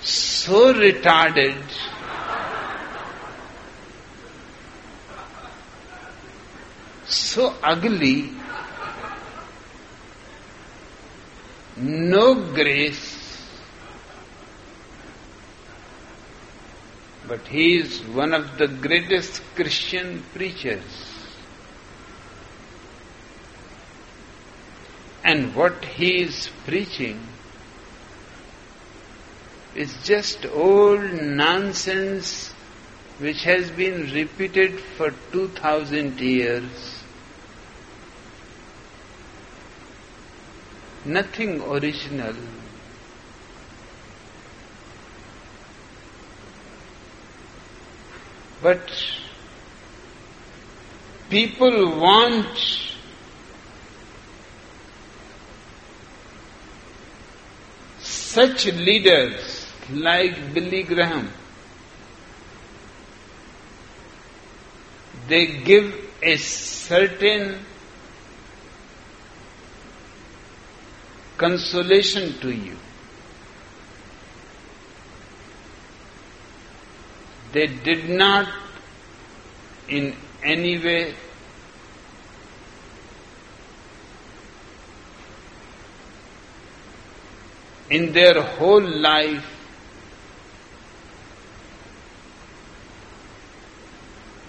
So retarded so ugly, no grace, but he is one of the greatest Christian preachers. And what he is preaching is just old nonsense which has been repeated for 2000 years. Nothing original. But people want such leaders like Billy Graham. they give a certain consolation to you. They did not in any way in their whole life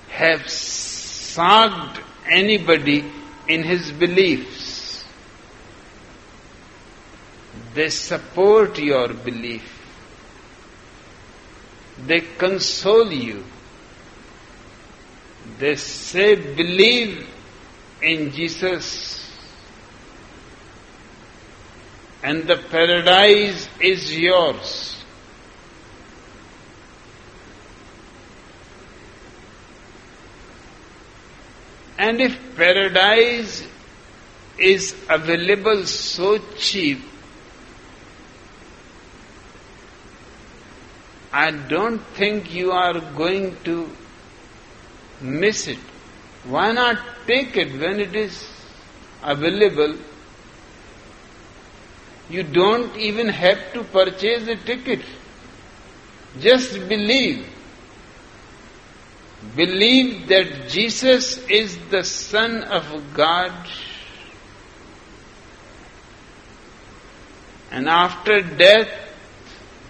have sagged anybody in his beliefs. They support your belief. They console you. They say, believe in Jesus and the paradise is yours. And if paradise is available so cheap, I don't think you are going to miss it. Why not take it when it is available? You don't even have to purchase a ticket. Just believe. Believe that Jesus is the Son of God. And after death,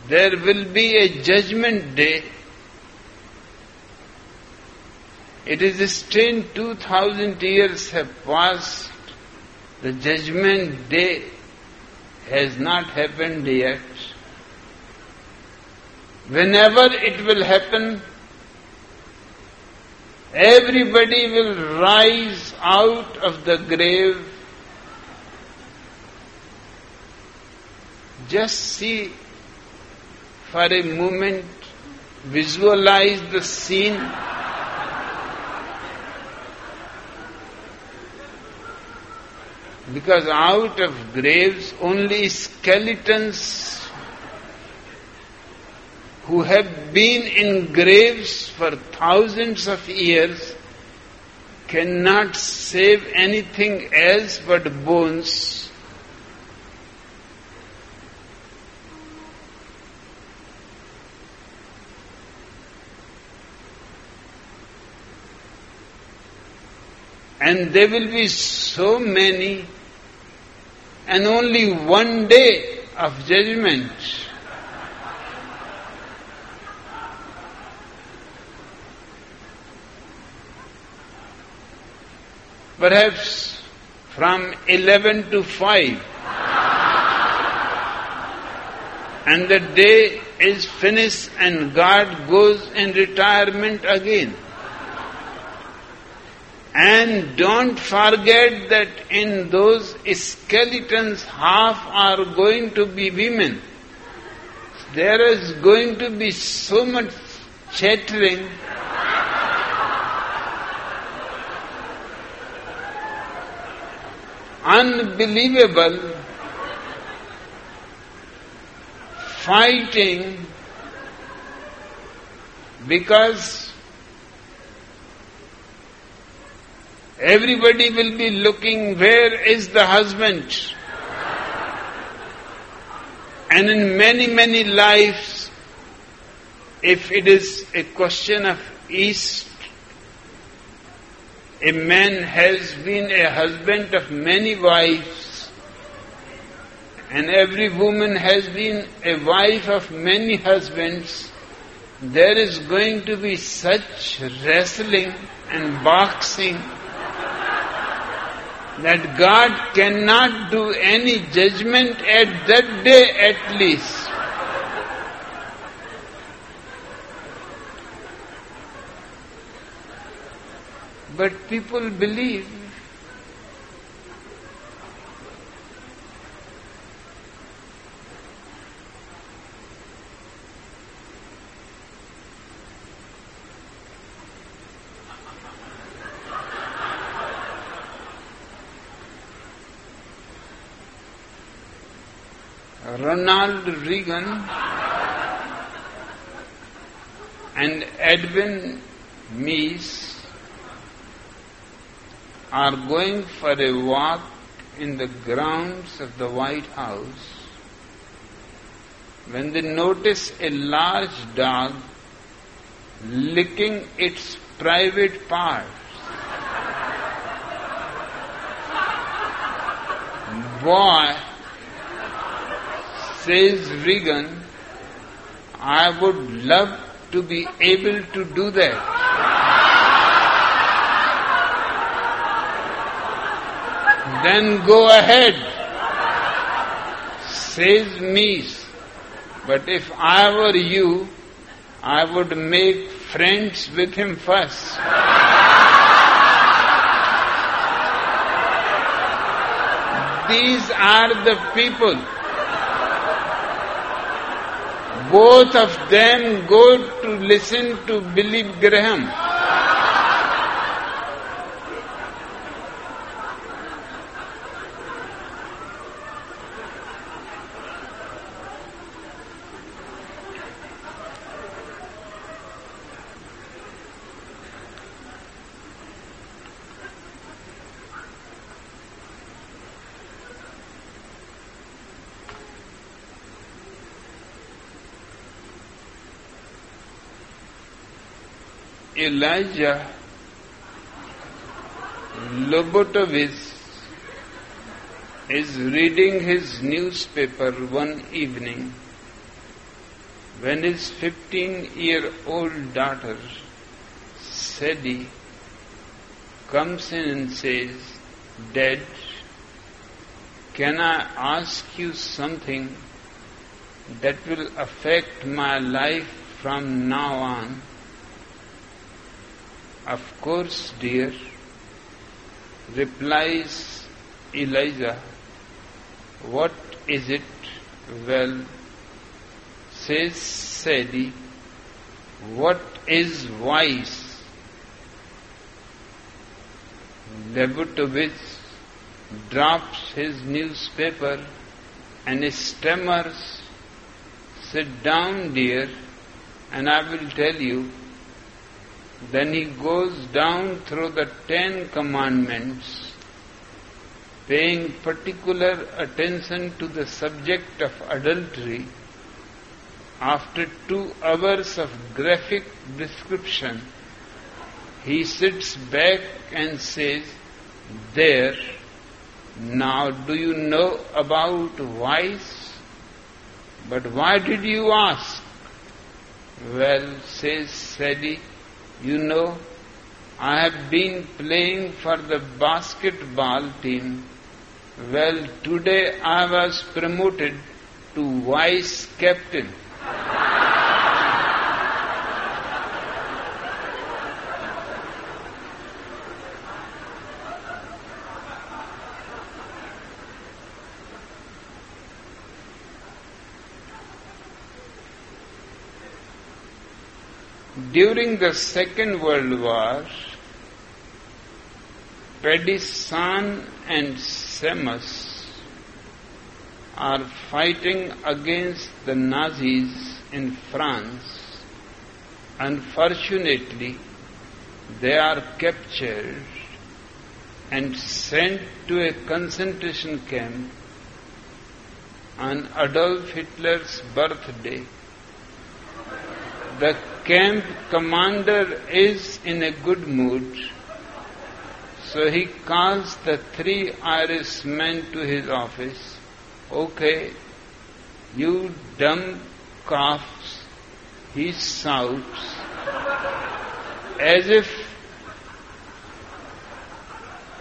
there will be a judgment day. It is still 2000 years have passed. The judgment day has not happened yet. Whenever it will happen, everybody will rise out of the grave. Just see for a moment, visualize the scene. Because out of graves only skeletons who have been in graves for thousands of years cannot save anything else but bones. And there will be so many, and only one day of judgment. Perhaps from 11 to 5. And the day is finished and God goes in retirement again. And don't forget that in those skeletons, half are going to be women. There is going to be so much chattering. Unbelievable fighting because Everybody will be looking where is the husband. And in many, many lives, if it is a question of East, a man has been a husband of many wives, and every woman has been a wife of many husbands, there is going to be such wrestling and boxing that God cannot do any judgment at that day at least. But people believe Ronald Reagan and Edwin Meese are going for a walk in the grounds of the White House when they notice a large dog licking its private parts. Boy, says Reagan, I would love to be able to do that. then go ahead, says Meese. But if I were you, I would make friends with him first. These are the people. Both of them go to listen to Billy Graham. Elijah Lobotovitz is reading his newspaper one evening when his 15 year old daughter, Sadie, comes in and says, Dad, can I ask you something that will affect my life from now on? Of course, dear, replies Elijah. What is it? Well, says Sadie, what is wise? Lebutovitz drops his newspaper and stammers, Sit down, dear, and I will tell you then he goes down through the Ten Commandments, paying particular attention to the subject of adultery. After two hours of graphic description, he sits back and says, There, now do you know about vice? But why did you ask? Well, says Sadie, you know, I have been playing for the basketball team. Well, today I was promoted to vice captain. During the Second World War, Pélisson and Seamus are fighting against the Nazis in France. Unfortunately, they are captured and sent to a concentration camp on Adolf Hitler's birthday. The camp commander is in a good mood, so he calls the three Irishmen to his office. Okay, you dumb coughs, he shouts, as if,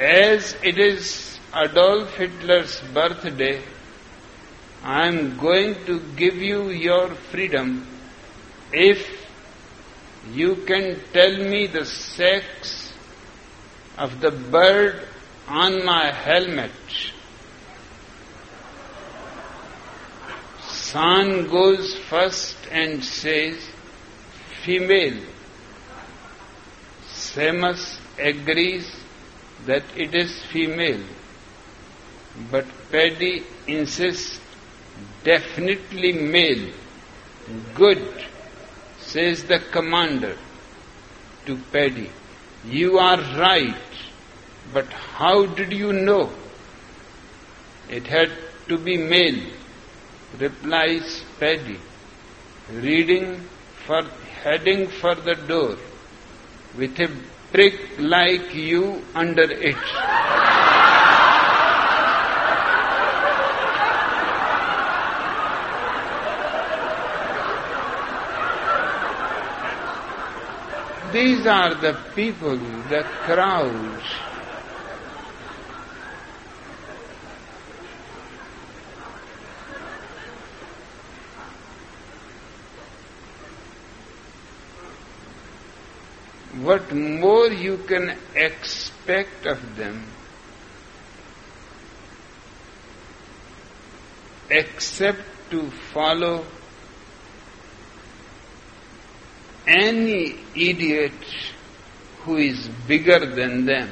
as it is Adolf Hitler's birthday, I am going to give you your freedom if you can tell me the sex of the bird on my helmet. Sean goes first and says, female. Seamus agrees that it is female. But Paddy insists, definitely male. Good says the commander to Paddy, You are right. But how did you know? It had to be male, replies Paddy, reading for heading for the door with a prick like you under it. These are the people, the crowds. What more you can expect of them except to follow any idiot who is bigger than them.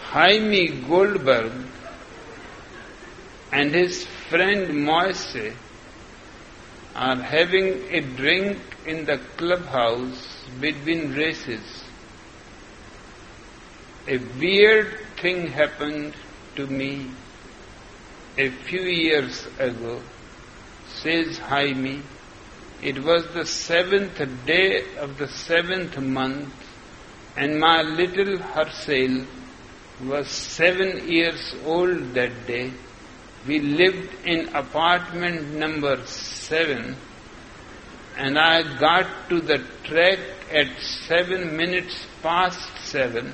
Jaime Goldberg and his friend Moise are having a drink in the clubhouse between races. A weird thing happened to me a few years ago says Jaime, it was the seventh day of the seventh month, and my little Harsel was seven years old that day. We lived in apartment number seven, and I got to the track at seven minutes past seven.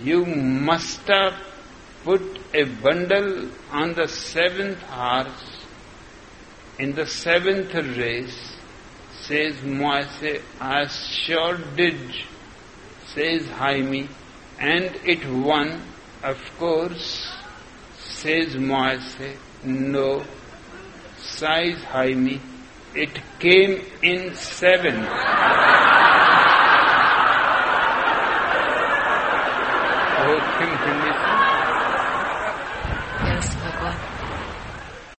You must have put a bundle on the seventh horse in the seventh race, says Moise, I sure did, says Jaime, and it won, of course, says Moise, no, sighs Jaime, it came in seventh.